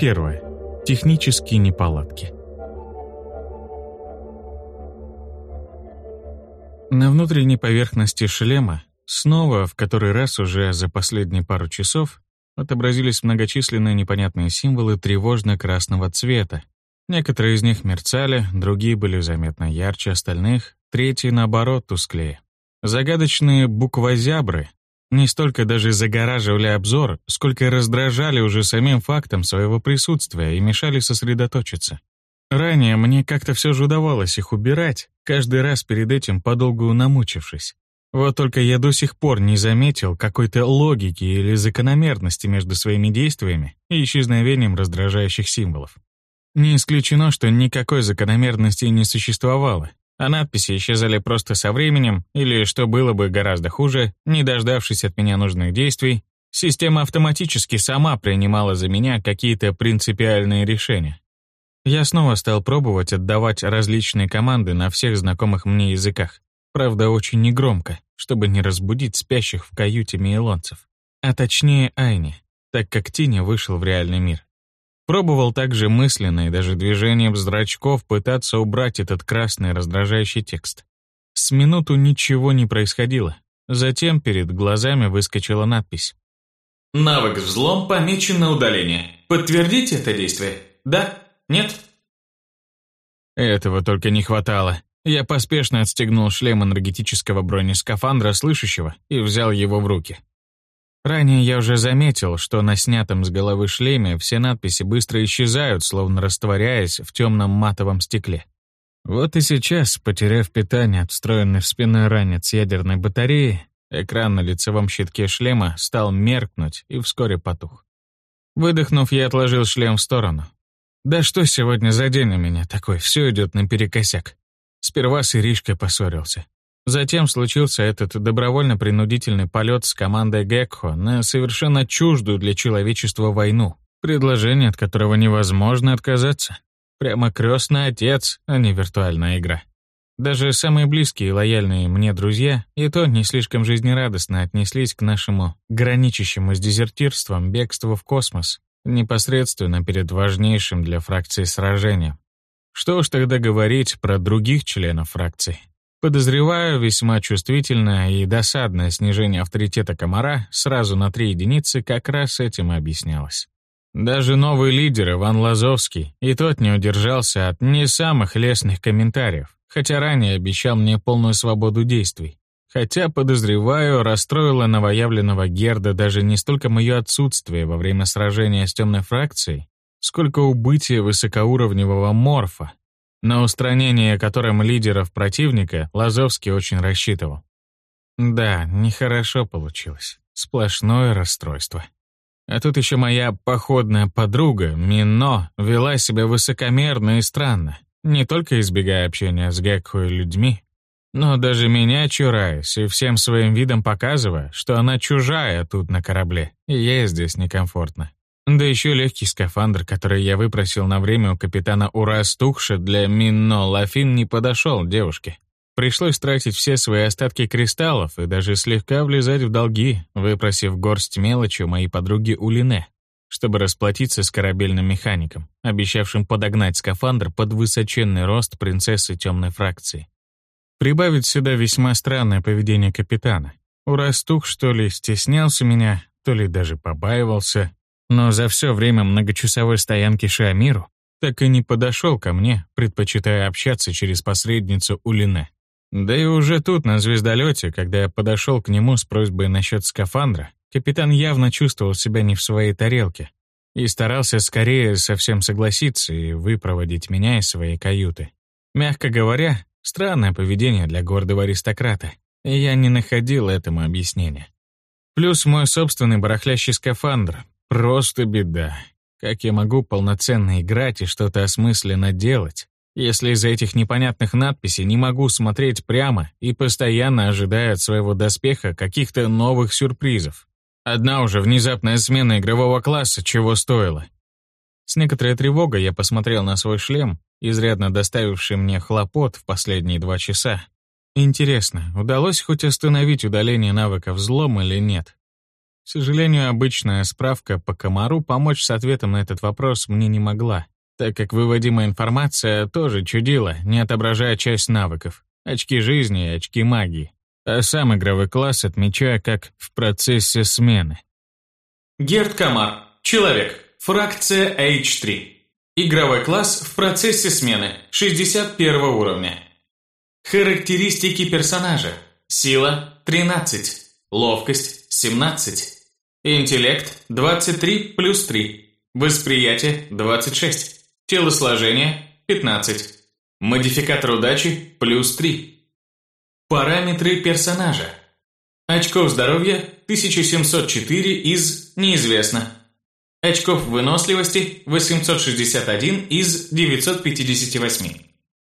Первое. Технические неполадки. На внутренней поверхности шлема снова, в который раз уже за последние пару часов, отобразились многочисленные непонятные символы тревожно-красного цвета. Некоторые из них мерцали, другие были заметно ярче остальных, третьи, наоборот, тусклее. Загадочные буквозябры не столько даже загораживали обзор, сколько раздражали уже самим фактом своего присутствия и мешали сосредоточиться. Ранее мне как-то все же удавалось их убирать, каждый раз перед этим подолгу намучившись. Вот только я до сих пор не заметил какой-то логики или закономерности между своими действиями и исчезновением раздражающих символов. Не исключено, что никакой закономерности не существовало, а надписи исчезали просто со временем, или, что было бы гораздо хуже, не дождавшись от меня нужных действий, система автоматически сама принимала за меня какие-то принципиальные решения. Я снова стал пробовать отдавать различные команды на всех знакомых мне языках, Правда, очень негромко, чтобы не разбудить спящих в каюте мейлонцев. А точнее Айни, так как Тиня вышел в реальный мир. Пробовал также мысленно и даже движением зрачков пытаться убрать этот красный раздражающий текст. С минуту ничего не происходило. Затем перед глазами выскочила надпись. «Навык взлом помечен на удаление. Подтвердите это действие? Да? Нет?» Этого только не хватало. Я поспешно отстегнул шлем энергетического бронескафандра слышащего и взял его в руки. Ранее я уже заметил, что на снятом с головы шлеме все надписи быстро исчезают, словно растворяясь в темном матовом стекле. Вот и сейчас, потеряв питание от встроенной в спинной ранец ядерной батареи, экран на лицевом щитке шлема стал меркнуть и вскоре потух. Выдохнув, я отложил шлем в сторону. Да что сегодня за день у меня такой, все идет наперекосяк. Сперва с Иришкой поссорился. Затем случился этот добровольно-принудительный полет с командой Гекхо на совершенно чуждую для человечества войну, предложение от которого невозможно отказаться. Прямо крестный отец, а не виртуальная игра. Даже самые близкие и лояльные мне друзья и то не слишком жизнерадостно отнеслись к нашему граничащему с дезертирством бегству в космос, непосредственно перед важнейшим для фракции сражением. Что уж тогда говорить про других членов фракции. Подозреваю, весьма чувствительное и досадное снижение авторитета комара сразу на три единицы как раз этим и объяснялось. Даже новый лидер Иван Лазовский и тот не удержался от не самых лестных комментариев, хотя ранее обещал мне полную свободу действий. Хотя, подозреваю, расстроило новоявленного Герда даже не столько мое отсутствие во время сражения с темной фракцией, сколько убытия высокоуровневого морфа, на устранение которым лидеров противника Лазовский очень рассчитывал. Да, нехорошо получилось. Сплошное расстройство. А тут еще моя походная подруга, Мино, вела себя высокомерно и странно, не только избегая общения с Гекхо и людьми, но даже меня чураясь и всем своим видом показывая, что она чужая тут на корабле, и ей здесь некомфортно. Да еще легкий скафандр, который я выпросил на время у капитана Урас Тухша для Минно Лафин не подошел девушке. Пришлось тратить все свои остатки кристаллов и даже слегка влезать в долги, выпросив горсть мелочи у моей подруги Улине, чтобы расплатиться с корабельным механиком, обещавшим подогнать скафандр под высоченный рост принцессы темной фракции. Прибавить сюда весьма странное поведение капитана. Урастух, что ли, стеснялся меня, то ли даже побаивался, но за все время многочасовой стоянки Шиамиру так и не подошел ко мне, предпочитая общаться через посредницу Улине. Да и уже тут, на звездолете, когда я подошел к нему с просьбой насчет скафандра, капитан явно чувствовал себя не в своей тарелке и старался скорее совсем согласиться и выпроводить меня из своей каюты. Мягко говоря, странное поведение для гордого аристократа, и я не находил этому объяснения. Плюс мой собственный барахлящий скафандр, Просто беда. Как я могу полноценно играть и что-то осмысленно делать, если из-за этих непонятных надписей не могу смотреть прямо и постоянно ожидая от своего доспеха каких-то новых сюрпризов? Одна уже внезапная смена игрового класса чего стоила. С некоторой тревогой я посмотрел на свой шлем, изрядно доставивший мне хлопот в последние два часа. Интересно, удалось хоть остановить удаление навыка взлом или нет? К сожалению, обычная справка по комару помочь с ответом на этот вопрос мне не могла, так как выводимая информация тоже чудила, не отображая часть навыков. Очки жизни и очки магии. А сам игровой класс отмечаю как в процессе смены. Герд Камар. Человек. Фракция H3. Игровой класс в процессе смены. 61 уровня. Характеристики персонажа. Сила – 13. Ловкость – 17. Интеллект – 23 плюс 3. Восприятие – 26. Телосложение – 15. Модификатор удачи – плюс 3. Параметры персонажа. Очков здоровья – 1704 из «Неизвестно». Очков выносливости – 861 из 958.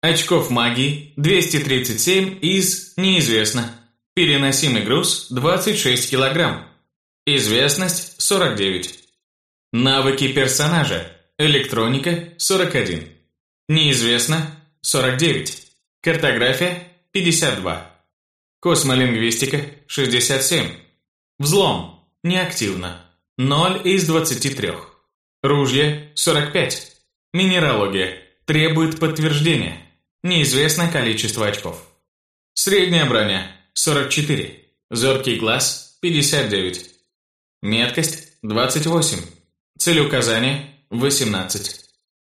Очков магии – 237 из «Неизвестно». Переносимый груз – 26 килограмм. Известность – 49. Навыки персонажа. Электроника – 41. Неизвестно – 49. Картография – 52. Космолингвистика – 67. Взлом – неактивно. 0 из 23. Ружье – 45. Минералогия – требует подтверждения. Неизвестно количество очков. Средняя броня – 44. Зоркий глаз – 59. Меткость – 28. Цель указания – 18.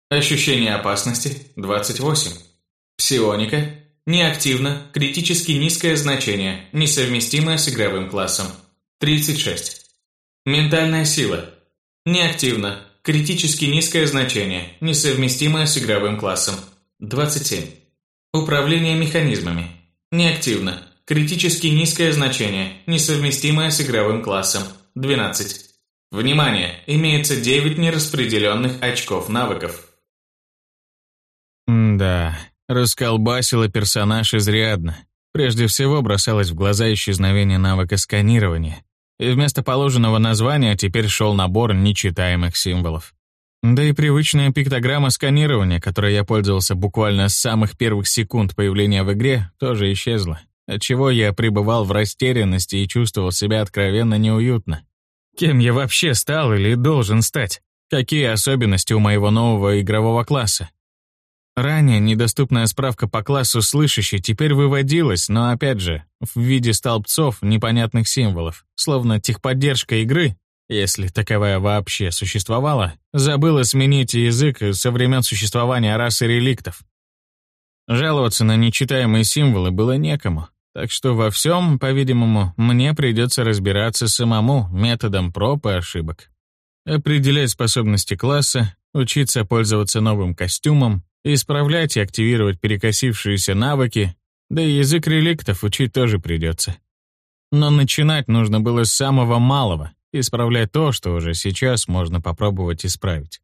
Ощущение опасности – 28. Псионика – неактивно, критически низкое значение, несовместимое с игровым классом – 36. Ментальная сила – неактивно, критически низкое значение, несовместимое с игровым классом – 27. Управление механизмами – неактивно, критически низкое значение, несовместимое с игровым классом – 12. Внимание! Имеется 9 нераспределенных очков навыков. да, расколбасила персонаж изрядно. Прежде всего бросалось в глаза исчезновение навыка сканирования. И вместо положенного названия теперь шел набор нечитаемых символов. Да и привычная пиктограмма сканирования, которой я пользовался буквально с самых первых секунд появления в игре, тоже исчезла отчего я пребывал в растерянности и чувствовал себя откровенно неуютно. Кем я вообще стал или должен стать? Какие особенности у моего нового игрового класса? Ранее недоступная справка по классу слышащий теперь выводилась, но опять же, в виде столбцов непонятных символов, словно техподдержка игры, если таковая вообще существовала, забыла сменить язык со времен существования расы реликтов. Жаловаться на нечитаемые символы было некому, так что во всем, по-видимому, мне придется разбираться самому методом проб и ошибок. Определять способности класса, учиться пользоваться новым костюмом, исправлять и активировать перекосившиеся навыки, да и язык реликтов учить тоже придется. Но начинать нужно было с самого малого, исправлять то, что уже сейчас можно попробовать исправить.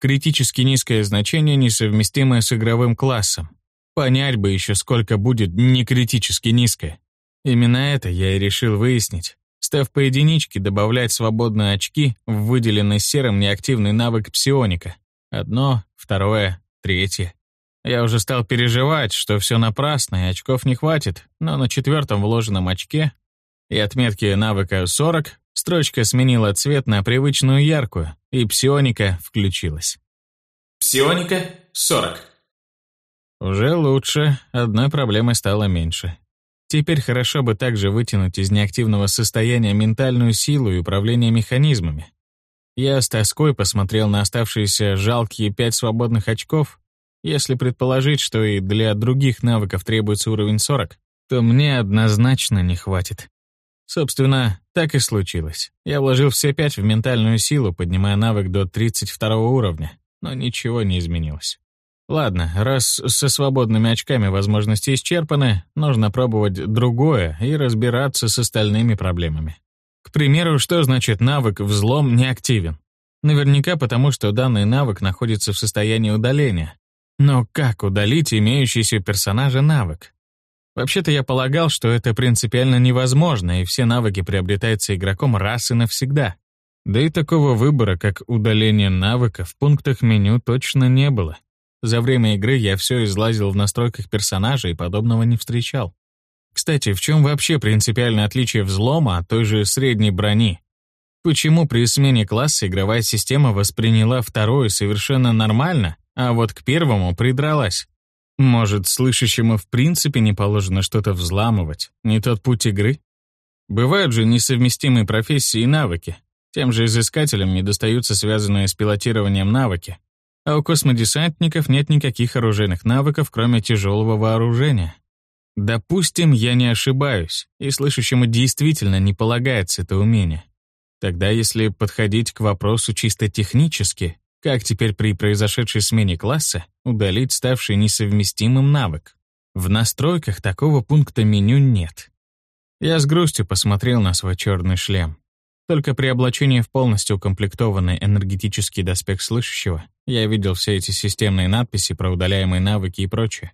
Критически низкое значение, несовместимое с игровым классом. Понять бы еще, сколько будет не критически низкое. Именно это я и решил выяснить, став по единичке добавлять свободные очки в выделенный серым неактивный навык псионика. Одно, второе, третье. Я уже стал переживать, что все напрасно и очков не хватит, но на четвертом вложенном очке и отметке навыка 40 строчка сменила цвет на привычную яркую, и псионика включилась. Псионика 40. Уже лучше, одной проблемы стало меньше. Теперь хорошо бы также вытянуть из неактивного состояния ментальную силу и управление механизмами. Я с тоской посмотрел на оставшиеся жалкие пять свободных очков. Если предположить, что и для других навыков требуется уровень 40, то мне однозначно не хватит. Собственно, так и случилось. Я вложил все пять в ментальную силу, поднимая навык до 32 уровня, но ничего не изменилось. Ладно, раз со свободными очками возможности исчерпаны, нужно пробовать другое и разбираться с остальными проблемами. К примеру, что значит навык «взлом» не активен? Наверняка потому, что данный навык находится в состоянии удаления. Но как удалить имеющийся у персонажа навык? Вообще-то я полагал, что это принципиально невозможно, и все навыки приобретаются игроком раз и навсегда. Да и такого выбора, как удаление навыка, в пунктах меню точно не было. За время игры я все излазил в настройках персонажа и подобного не встречал. Кстати, в чем вообще принципиальное отличие взлома от той же средней брони? Почему при смене класса игровая система восприняла второе совершенно нормально, а вот к первому придралась? Может, слышащему в принципе не положено что-то взламывать, не тот путь игры? Бывают же несовместимые профессии и навыки. Тем же изыскателям не достаются связанные с пилотированием навыки. А у космодесантников нет никаких оружейных навыков, кроме тяжелого вооружения. Допустим, я не ошибаюсь, и слышащему действительно не полагается это умение. Тогда если подходить к вопросу чисто технически, как теперь при произошедшей смене класса удалить ставший несовместимым навык? В настройках такого пункта меню нет. Я с грустью посмотрел на свой черный шлем. Только при облачении в полностью укомплектованный энергетический доспех слышащего я видел все эти системные надписи про удаляемые навыки и прочее.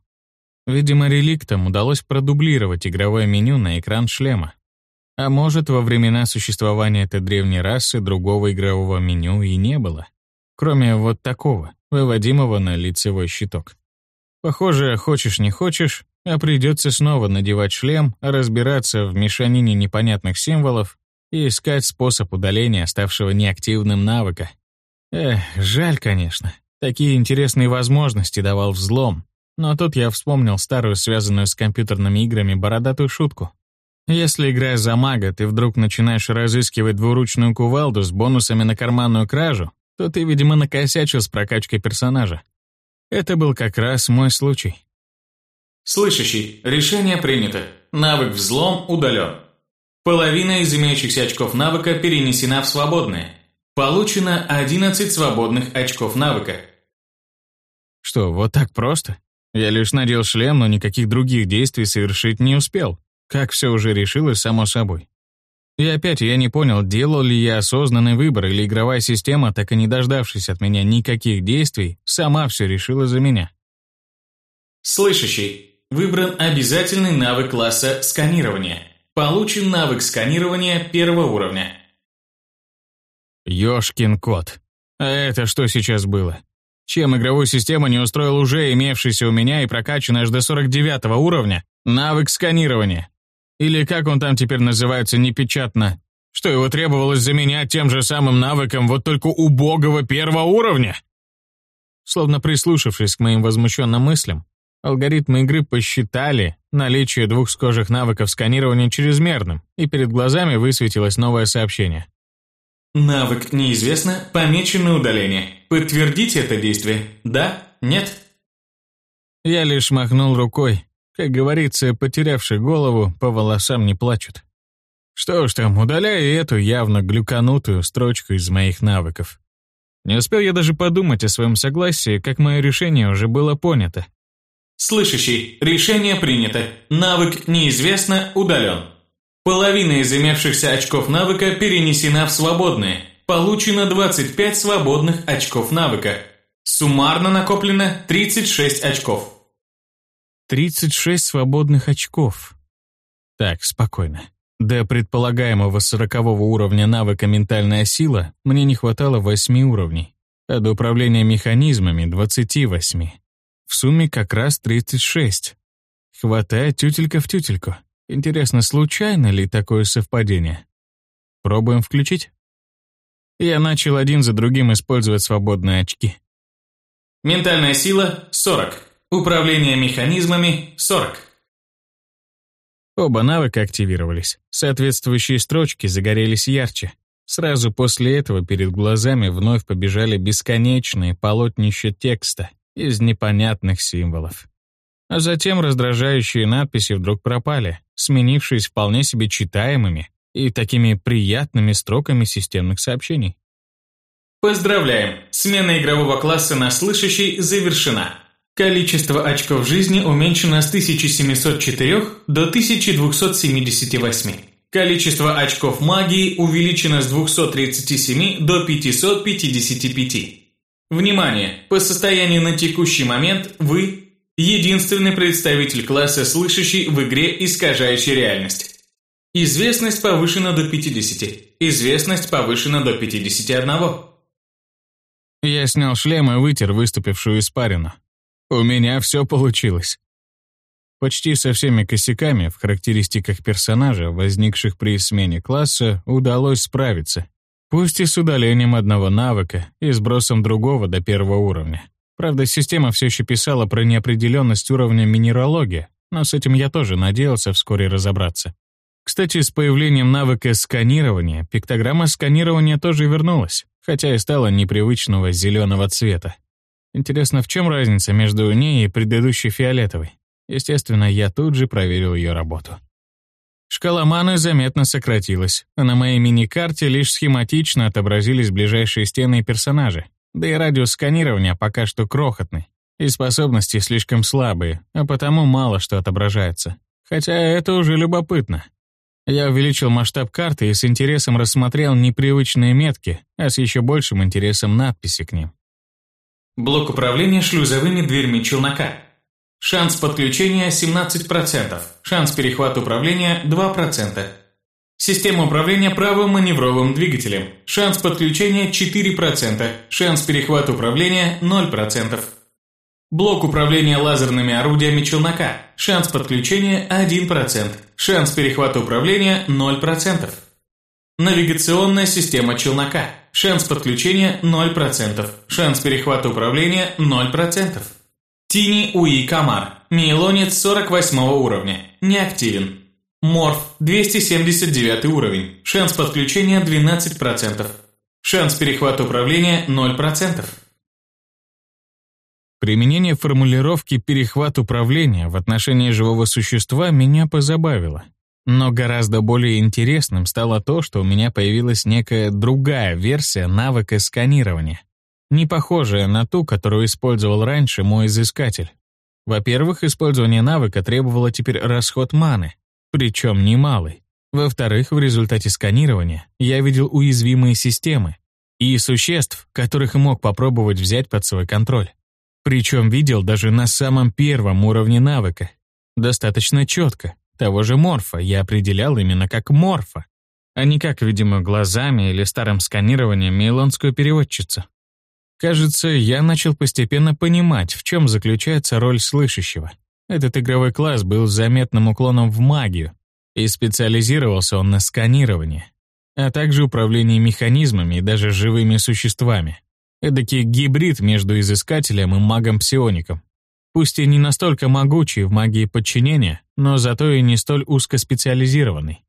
Видимо, реликтам удалось продублировать игровое меню на экран шлема. А может, во времена существования этой древней расы другого игрового меню и не было. Кроме вот такого, выводимого на лицевой щиток. Похоже, хочешь не хочешь, а придется снова надевать шлем, разбираться в мешанине непонятных символов и искать способ удаления ставшего неактивным навыка. Эх, жаль, конечно. Такие интересные возможности давал взлом. Но тут я вспомнил старую, связанную с компьютерными играми, бородатую шутку. Если, играя за мага, ты вдруг начинаешь разыскивать двуручную кувалду с бонусами на карманную кражу, то ты, видимо, накосячил с прокачкой персонажа. Это был как раз мой случай. Слышащий. Решение принято. Навык взлом удален. Половина из имеющихся очков навыка перенесена в свободные. Получено 11 свободных очков навыка. Что, вот так просто? Я лишь надел шлем, но никаких других действий совершить не успел. Как все уже решилось само собой. И опять я не понял, делал ли я осознанный выбор, или игровая система, так и не дождавшись от меня никаких действий, сама все решила за меня. Слышащий. Выбран обязательный навык класса сканирования. Получен навык сканирования первого уровня. Ёшкин кот. А это что сейчас было? Чем игровую систему не устроил уже имевшийся у меня и прокачанный аж до 49 уровня навык сканирования? Или как он там теперь называется непечатно? Что его требовалось заменять тем же самым навыком, вот только убогого первого уровня? Словно прислушавшись к моим возмущенным мыслям, алгоритмы игры посчитали наличие двух схожих навыков сканирования чрезмерным, и перед глазами высветилось новое сообщение. Навык неизвестно, помечено удаление. Подтвердите это действие. Да? Нет? Я лишь махнул рукой, как говорится, потерявший голову, по волосам не плачут. Что ж там, удаляю эту явно глюканутую строчку из моих навыков. Не успел я даже подумать о своем согласии, как мое решение уже было понято. Слышащий, решение принято. Навык неизвестно, удален. Половина из имевшихся очков навыка перенесена в свободные. Получено 25 свободных очков навыка. Суммарно накоплено 36 очков. 36 свободных очков. Так, спокойно. До предполагаемого сорокового уровня навыка «Ментальная сила» мне не хватало 8 уровней, а до управления механизмами — 28. В сумме как раз 36. Хватает тютелька в тютельку. Интересно, случайно ли такое совпадение? Пробуем включить? Я начал один за другим использовать свободные очки. Ментальная сила – 40. Управление механизмами – 40. Оба навыка активировались. Соответствующие строчки загорелись ярче. Сразу после этого перед глазами вновь побежали бесконечные полотнища текста из непонятных символов. А затем раздражающие надписи вдруг пропали, сменившись вполне себе читаемыми и такими приятными строками системных сообщений. Поздравляем! Смена игрового класса на слышащий завершена. Количество очков жизни уменьшено с 1704 до 1278. Количество очков магии увеличено с 237 до 555. Внимание! По состоянию на текущий момент вы единственный представитель класса слышащий в игре искажающей реальность. Известность повышена до 50. Известность повышена до 51. Я снял шлем и вытер выступившую испарину. У меня все получилось. Почти со всеми косяками в характеристиках персонажа, возникших при смене класса, удалось справиться. Пусть и с удалением одного навыка и сбросом другого до первого уровня. Правда, система все еще писала про неопределенность уровня минералогии, но с этим я тоже надеялся вскоре разобраться. Кстати, с появлением навыка сканирования, пиктограмма сканирования тоже вернулась, хотя и стала непривычного зеленого цвета. Интересно, в чем разница между ней и предыдущей фиолетовой? Естественно, я тут же проверил ее работу. Шкала маны заметно сократилась, а на моей мини-карте лишь схематично отобразились ближайшие стены и персонажи, да и радиус сканирования пока что крохотный, и способности слишком слабые, а потому мало что отображается. Хотя это уже любопытно. Я увеличил масштаб карты и с интересом рассмотрел непривычные метки, а с еще большим интересом надписи к ним. Блок управления шлюзовыми дверьми челнока. Шанс подключения 17%, шанс перехвата управления 2%. Система управления правым маневровым двигателем. Шанс подключения 4%, шанс перехвата управления 0%. Блок управления лазерными орудиями челнока. Шанс подключения 1%, шанс перехвата управления 0%. Навигационная система челнока. Шанс подключения 0%, шанс перехвата управления 0%. Тини Уи Камар. Мейлонец 48 уровня. Неактивен. Морф 279 уровень. Шанс подключения 12%. Шанс перехвата управления 0%. Применение формулировки «перехват управления» в отношении живого существа меня позабавило. Но гораздо более интересным стало то, что у меня появилась некая другая версия навыка сканирования не похожая на ту, которую использовал раньше мой изыскатель. Во-первых, использование навыка требовало теперь расход маны, причем немалый. Во-вторых, в результате сканирования я видел уязвимые системы и существ, которых мог попробовать взять под свой контроль. Причем видел даже на самом первом уровне навыка. Достаточно четко. Того же морфа я определял именно как морфа, а не как, видимо, глазами или старым сканированием мейлонскую переводчицу. Кажется, я начал постепенно понимать, в чем заключается роль слышащего. Этот игровой класс был заметным уклоном в магию, и специализировался он на сканировании, а также управлении механизмами и даже живыми существами. Эдакий гибрид между изыскателем и магом-псиоником. Пусть и не настолько могучий в магии подчинения, но зато и не столь узкоспециализированный.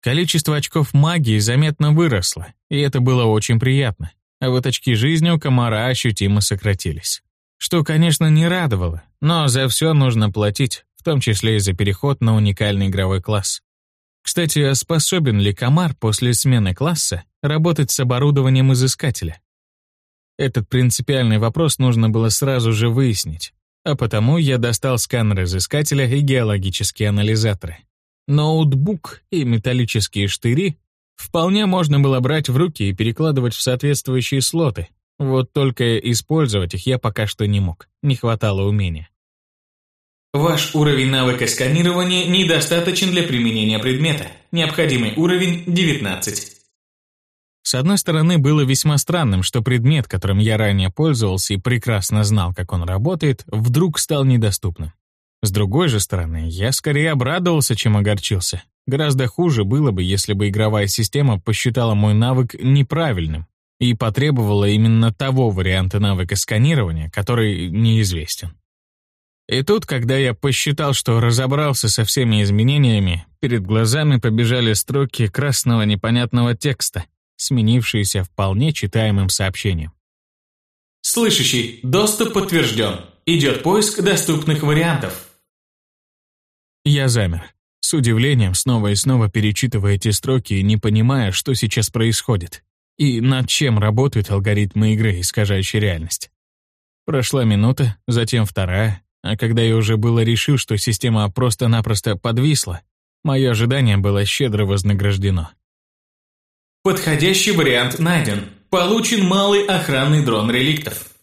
Количество очков магии заметно выросло, и это было очень приятно а вот очки жизни у комара ощутимо сократились. Что, конечно, не радовало, но за все нужно платить, в том числе и за переход на уникальный игровой класс. Кстати, а способен ли комар после смены класса работать с оборудованием изыскателя? Этот принципиальный вопрос нужно было сразу же выяснить, а потому я достал сканер изыскателя и геологические анализаторы. Ноутбук и металлические штыри Вполне можно было брать в руки и перекладывать в соответствующие слоты. Вот только использовать их я пока что не мог. Не хватало умения. Ваш уровень навыка сканирования недостаточен для применения предмета. Необходимый уровень 19. С одной стороны, было весьма странным, что предмет, которым я ранее пользовался и прекрасно знал, как он работает, вдруг стал недоступным. С другой же стороны, я скорее обрадовался, чем огорчился. Гораздо хуже было бы, если бы игровая система посчитала мой навык неправильным и потребовала именно того варианта навыка сканирования, который неизвестен. И тут, когда я посчитал, что разобрался со всеми изменениями, перед глазами побежали строки красного непонятного текста, сменившиеся вполне читаемым сообщением. Слышащий, доступ подтвержден. Идет поиск доступных вариантов. Я замер с удивлением снова и снова перечитывая эти строки и не понимая, что сейчас происходит, и над чем работают алгоритмы игры, искажающие реальность. Прошла минута, затем вторая, а когда я уже было решил, что система просто-напросто подвисла, мое ожидание было щедро вознаграждено. Подходящий вариант найден. Получен малый охранный дрон реликтов.